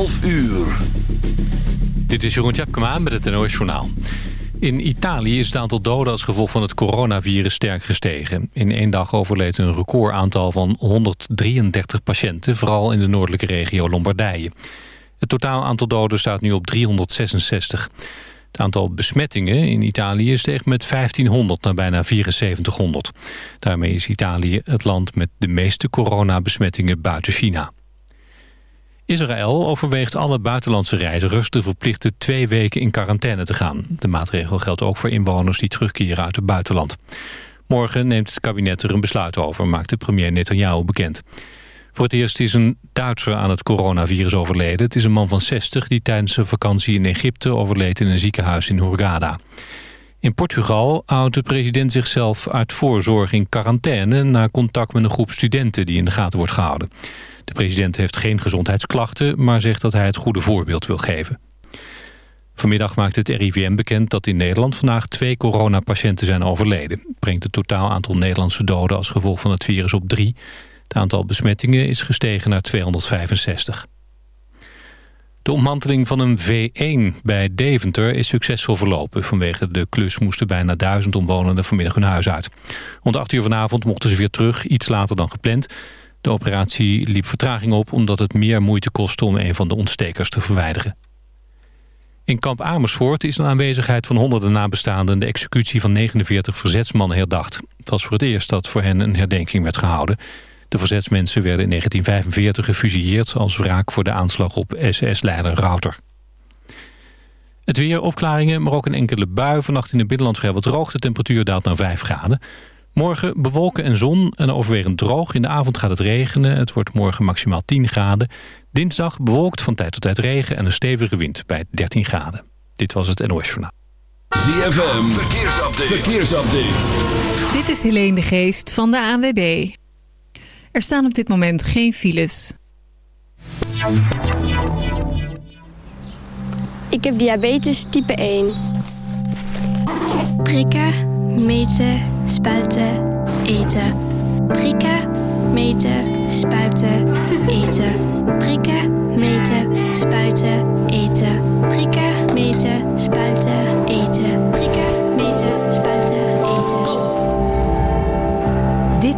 12 uur. Dit is Jeroen Tjepkema met het NOS. In Italië is het aantal doden als gevolg van het coronavirus sterk gestegen. In één dag overleed een recordaantal van 133 patiënten... vooral in de noordelijke regio Lombardije. Het totaal aantal doden staat nu op 366. Het aantal besmettingen in Italië steeg met 1500 naar bijna 7400. Daarmee is Italië het land met de meeste coronabesmettingen buiten China. Israël overweegt alle buitenlandse reizigers te verplichten twee weken in quarantaine te gaan. De maatregel geldt ook voor inwoners die terugkeren uit het buitenland. Morgen neemt het kabinet er een besluit over, maakte premier Netanyahu bekend. Voor het eerst is een Duitser aan het coronavirus overleden. Het is een man van 60 die tijdens zijn vakantie in Egypte overleed in een ziekenhuis in Hurghada. In Portugal houdt de president zichzelf uit voorzorg in quarantaine... na contact met een groep studenten die in de gaten wordt gehouden. De president heeft geen gezondheidsklachten, maar zegt dat hij het goede voorbeeld wil geven. Vanmiddag maakt het RIVM bekend dat in Nederland vandaag twee coronapatiënten zijn overleden. brengt het totaal aantal Nederlandse doden als gevolg van het virus op drie. Het aantal besmettingen is gestegen naar 265. De ontmanteling van een V1 bij Deventer is succesvol verlopen. Vanwege de klus moesten bijna duizend omwonenden vanmiddag hun huis uit. Rond 8 uur vanavond mochten ze weer terug, iets later dan gepland. De operatie liep vertraging op omdat het meer moeite kostte om een van de ontstekers te verwijderen. In kamp Amersfoort is een aanwezigheid van honderden nabestaanden de executie van 49 verzetsmannen herdacht. Het was voor het eerst dat voor hen een herdenking werd gehouden. De verzetsmensen werden in 1945 gefusilleerd als wraak voor de aanslag op SS-leider Rauter. Het weer, opklaringen, maar ook een enkele bui. Vannacht in het binnenland vrijwel droog. De temperatuur daalt naar 5 graden. Morgen bewolken en zon en overwegend droog. In de avond gaat het regenen. Het wordt morgen maximaal 10 graden. Dinsdag bewolkt van tijd tot tijd regen en een stevige wind bij 13 graden. Dit was het NOS Journaal. ZFM, verkeersupdate. verkeersupdate. Dit is Helene de Geest van de ANWB. Er staan op dit moment geen files. Ik heb diabetes type 1. Prikken, meten, spuiten, eten. Prikken, meten, spuiten, eten. Prikken, meten, spuiten, eten. Prikken, meten, spuiten,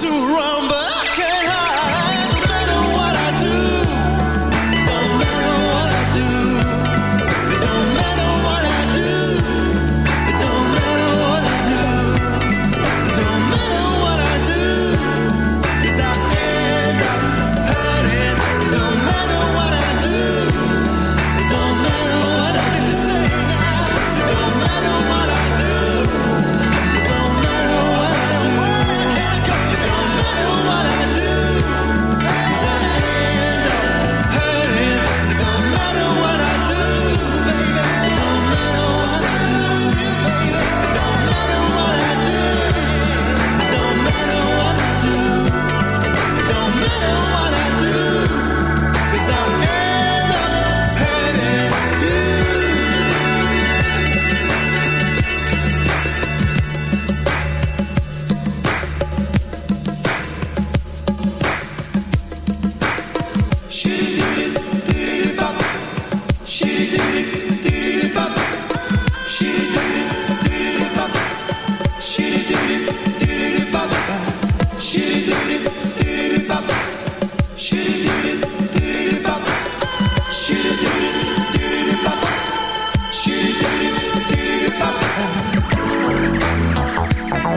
to run, but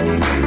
Bye.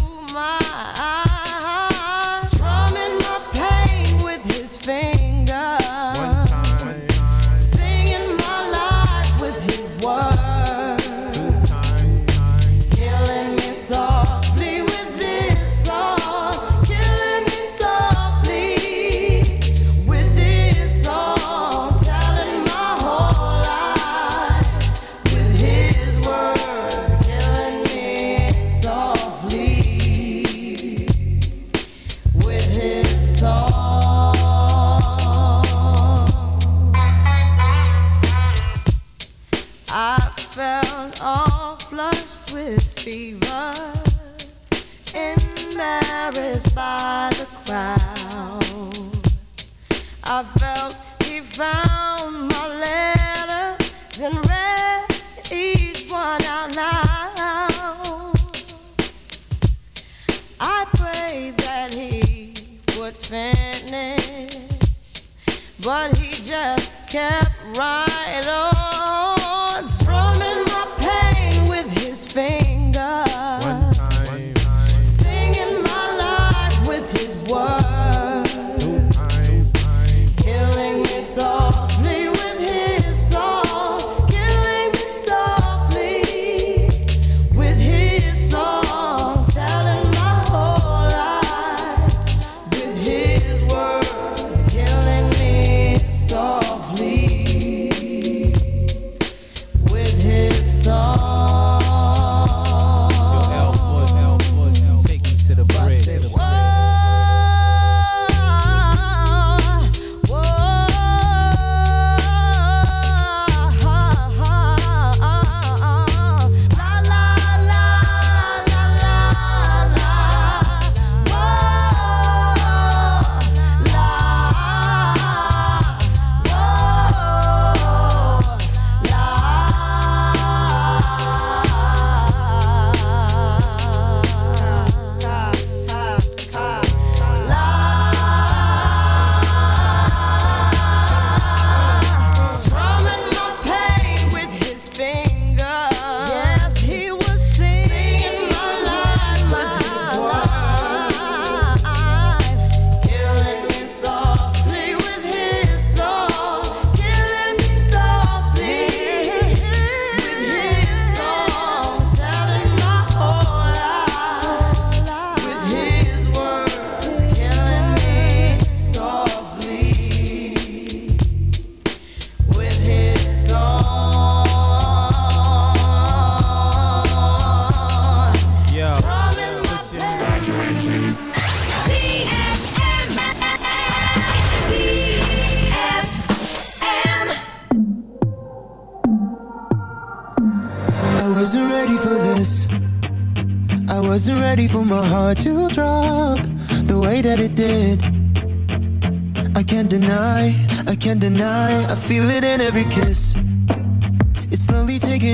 just kept running.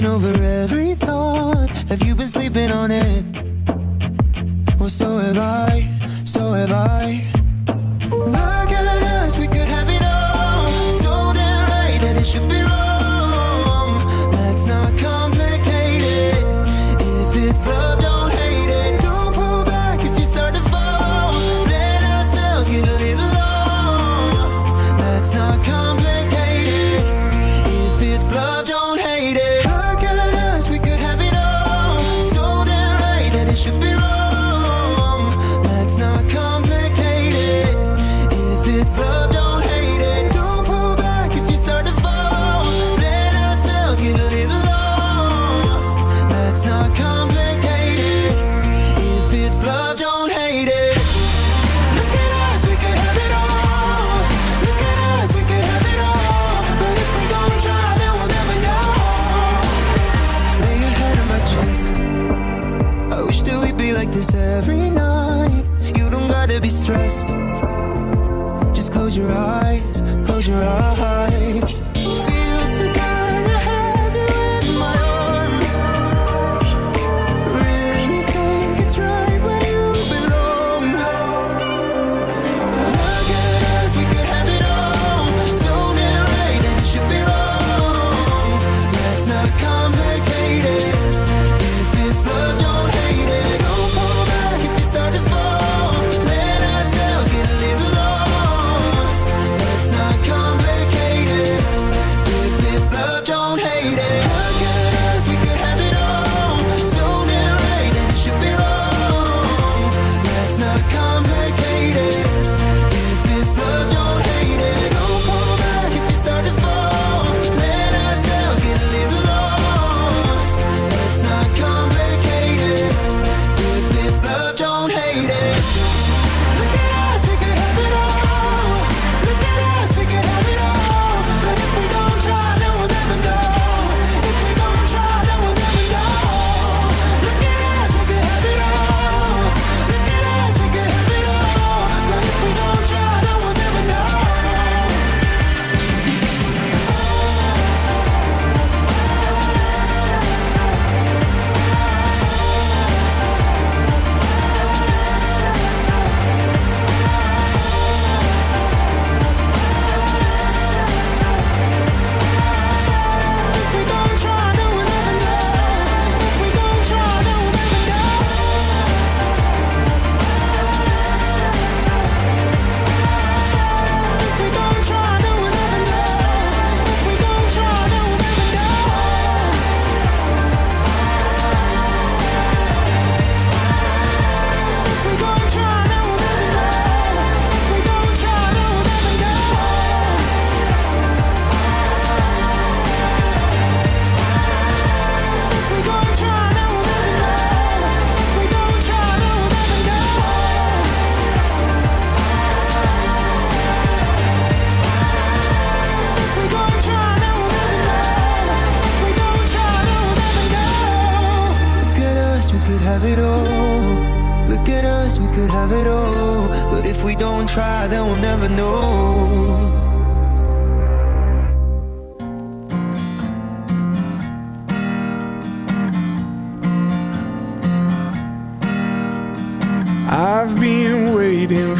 Over every thought. Have you been sleeping on it? Well, so have I. So have I. I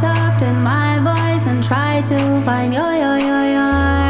talked in my voice and tried to find your, your, your, your.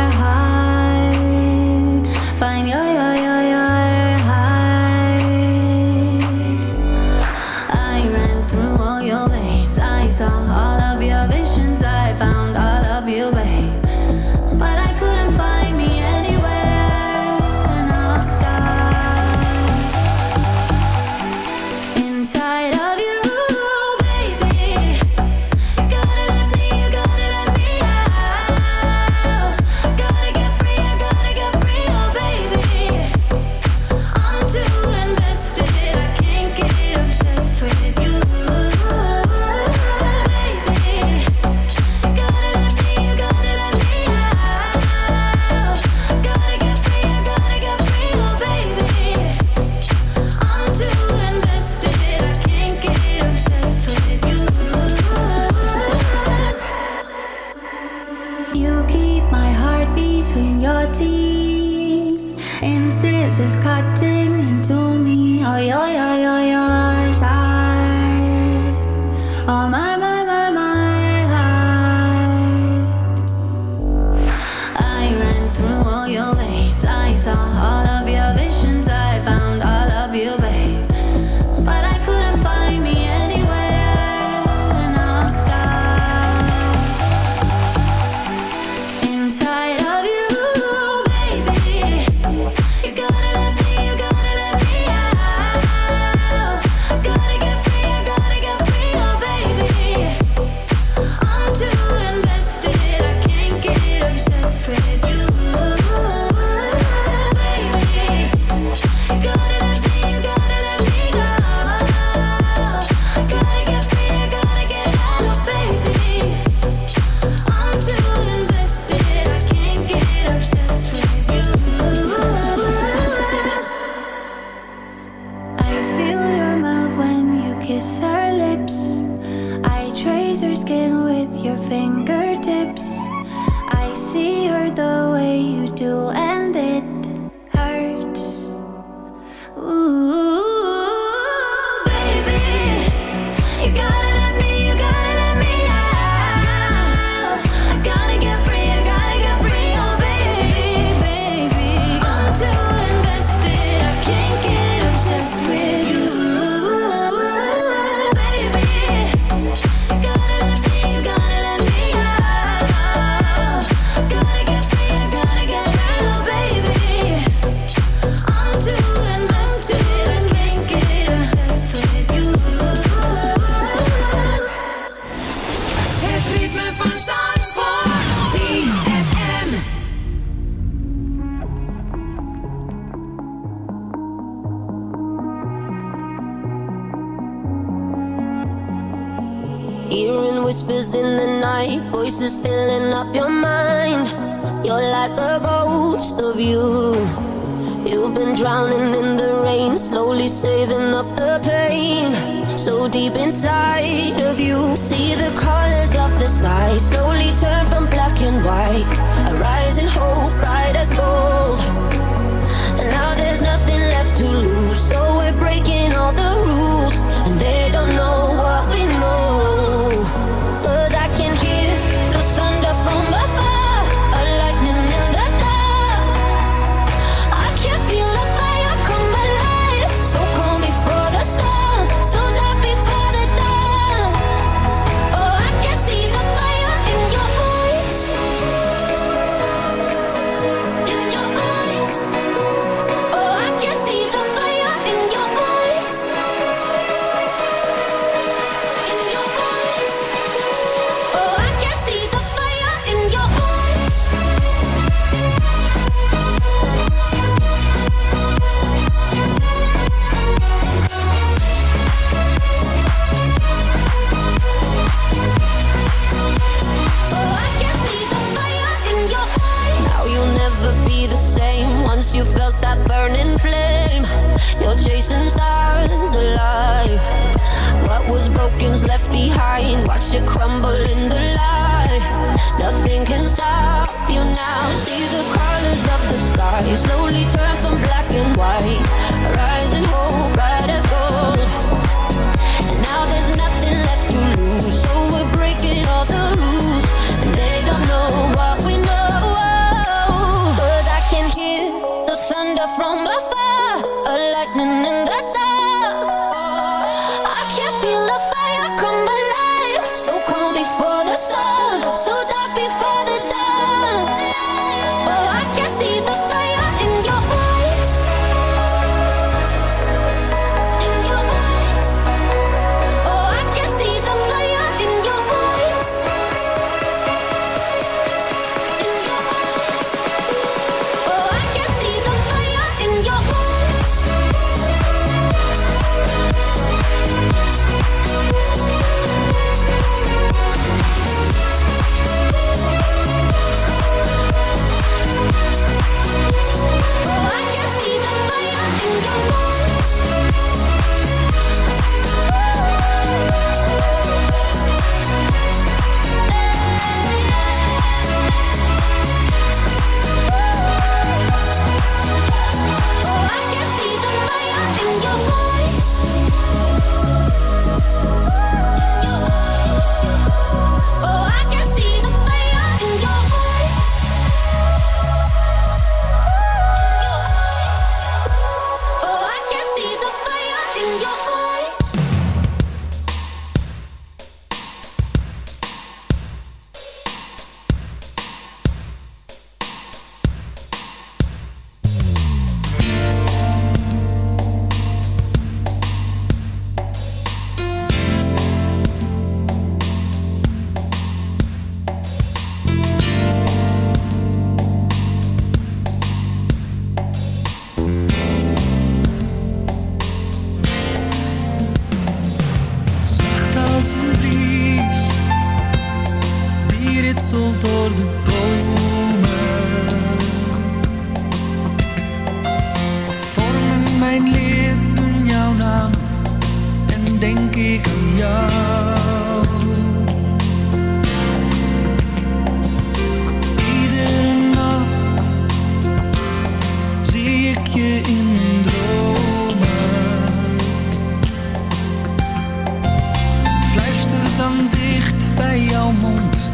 Mond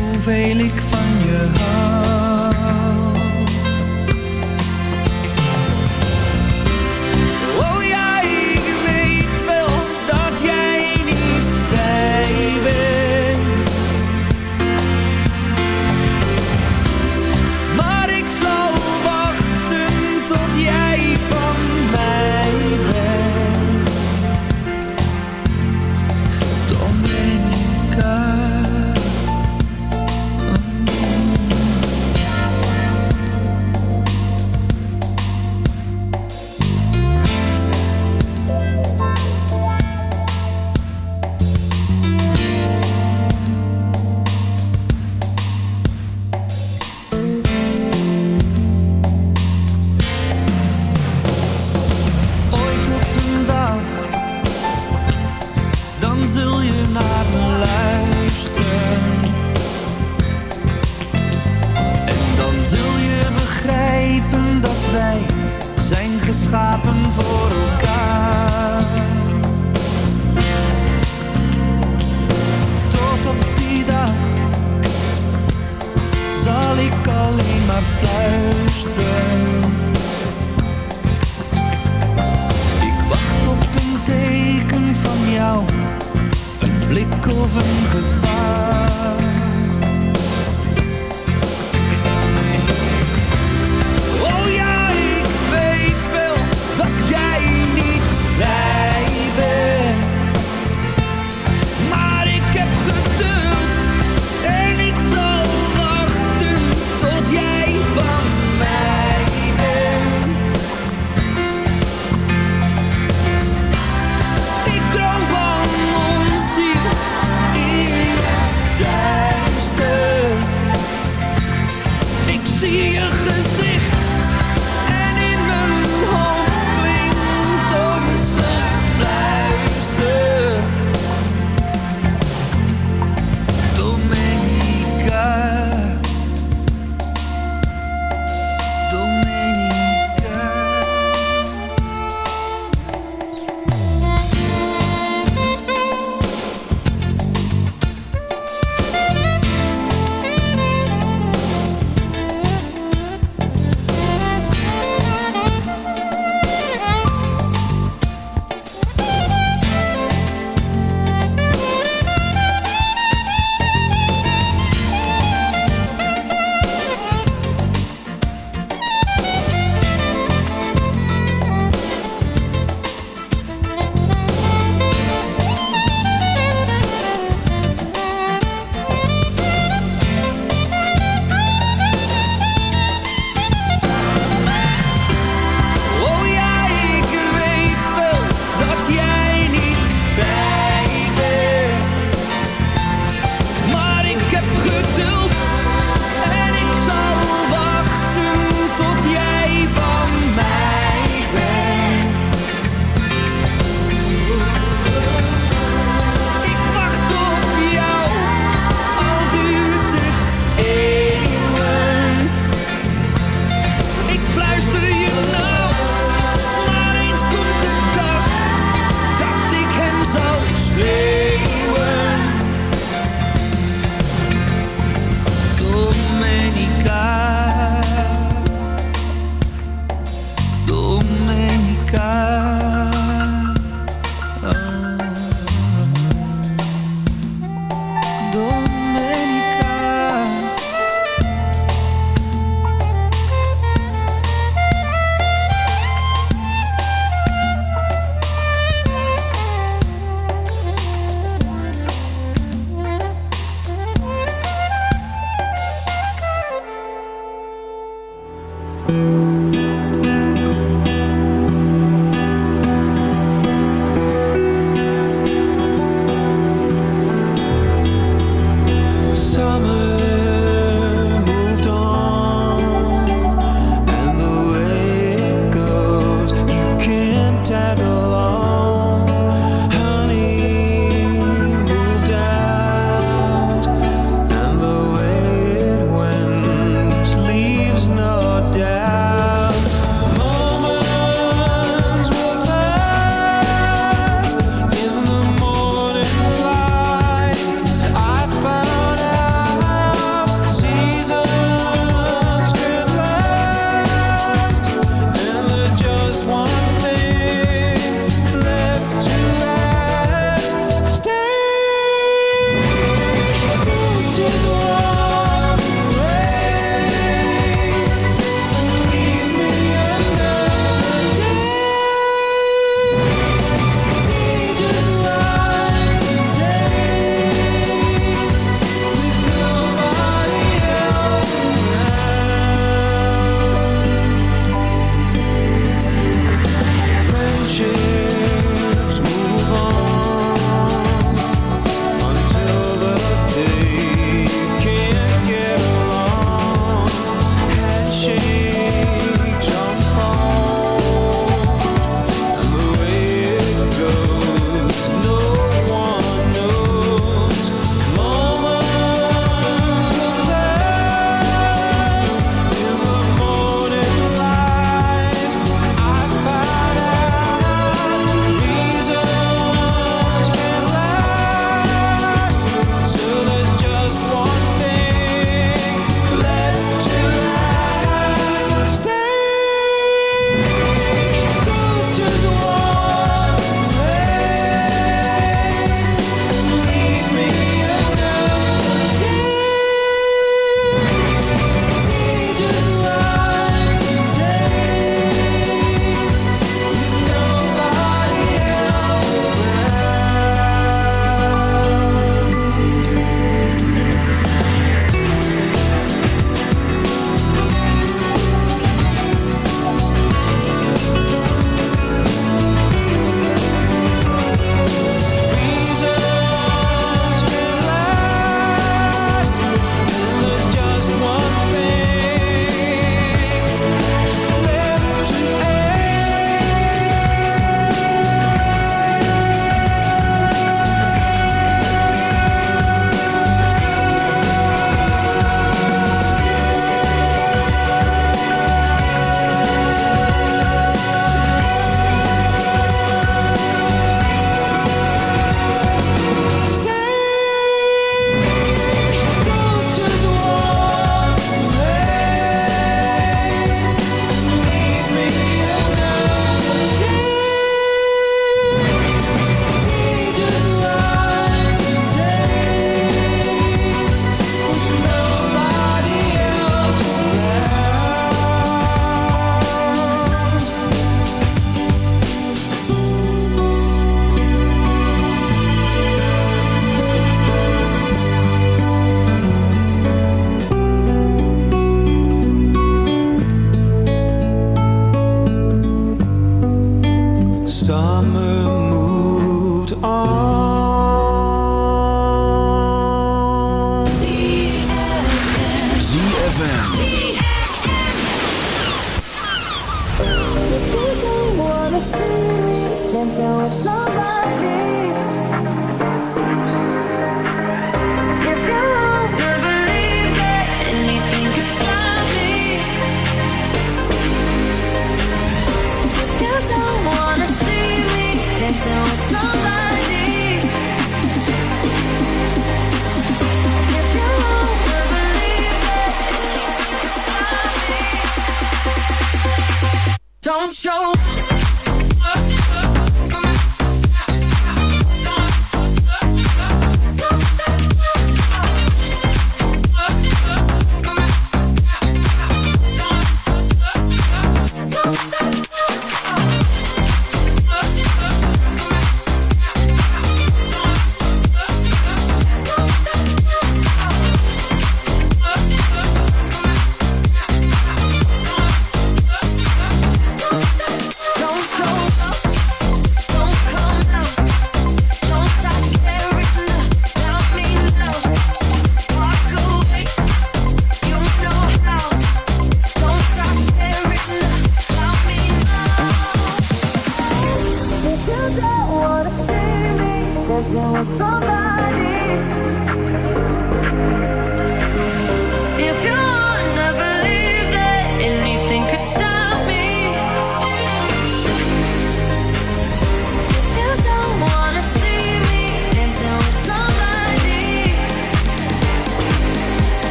Hoeveel ik van je hou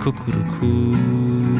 kuckuckuck.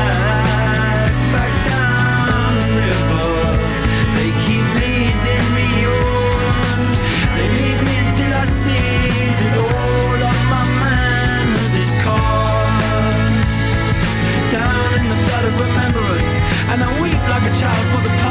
remembrance, and I weep like a child for the past.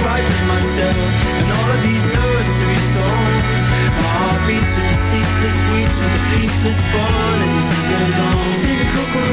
spite of myself and all of these nursery songs. My heart beats with the ceaseless weeps, with the peaceless burning to belong. Sing a cuckoo,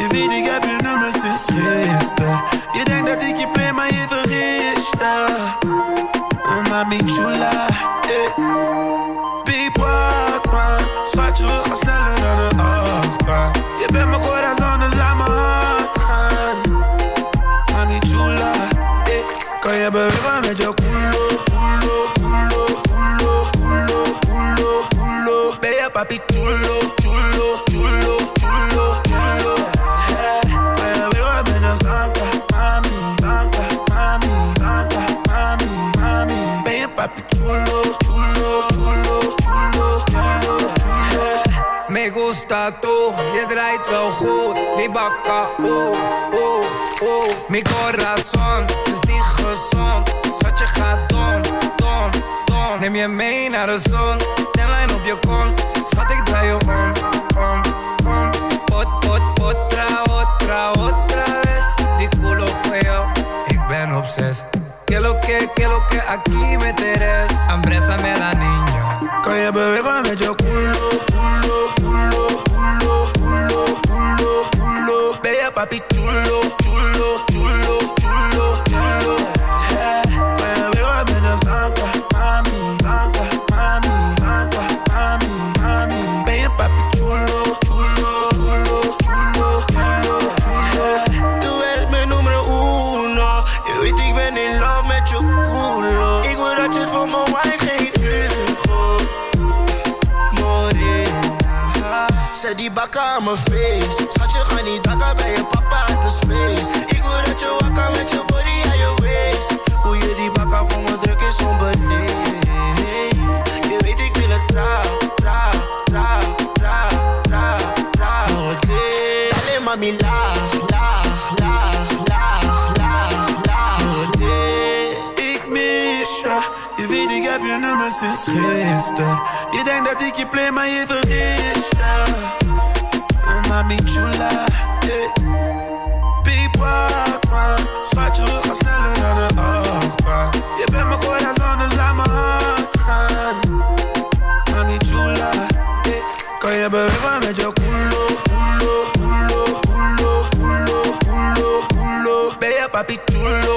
je. Je weet, ik heb je nummer sinds gisteren. Je denkt dat ik je play, maar je vergis je. Oh, mami chula. Eh. Piep, kwa, kwa. Schatje, we gaan sneller dan een achtbaan. Je bent mijn corazon, dus laat mijn hart gaan. Mami chula. Eh. Kan je bewegen met je culo, culo, culo, culo, culo, culo. Ben je papi chulo, je draait wel goed. Die bakka, oeh, oeh, oeh. Mi corazon is niet gezond. Schatje gaat don, don, don. Neem je mee naar de zon, tenlijn op je kont. Schat, ik draai je om, om, om. Pot, pot, potra, otra, otra vez. Die culo feo, ik ben obsessed. Que lo que, que lo que aquí me teres. Ambrésame la niña. Kan je bewegen met je culo, culo, culo, papi chulo, chulo, chulo, chulo, chulo. Kan je bewegen met je zanka, mami, zanka, mami, zanka, mami, mami. Je papi chulo, chulo, chulo, chulo, chulo. Eh. Tú eres mijn nummer uno. Je weet ik ben in love met je culo. Ik wil dat je het voor me wijn, geen Hugo. Morena. Zet die bakken aan mijn face maar niet hangen bij papa uit de space. Ik wil dat je wakker met je body aan je waist. Hoe je die bakken voor me druk is onbeleefd. Je weet ik wil het trouw, trouw, trouw, trouw, trouw, trouw. Alleen mami laag, laag, laag, laag, laag, laag. Ik mis je, je weet ik heb je nummer sinds gisteren. Je denkt dat ik je play, maar je vergist je. Mami chula, yeah. Piep man. Schatje, we gaan sneller dan de achtbaan. Je bent mijn corazon, dus laat me gaan. Mami chula, yeah. Kan je bewegen met je culo, culo, culo, culo, culo, culo. Ben je papi chulo,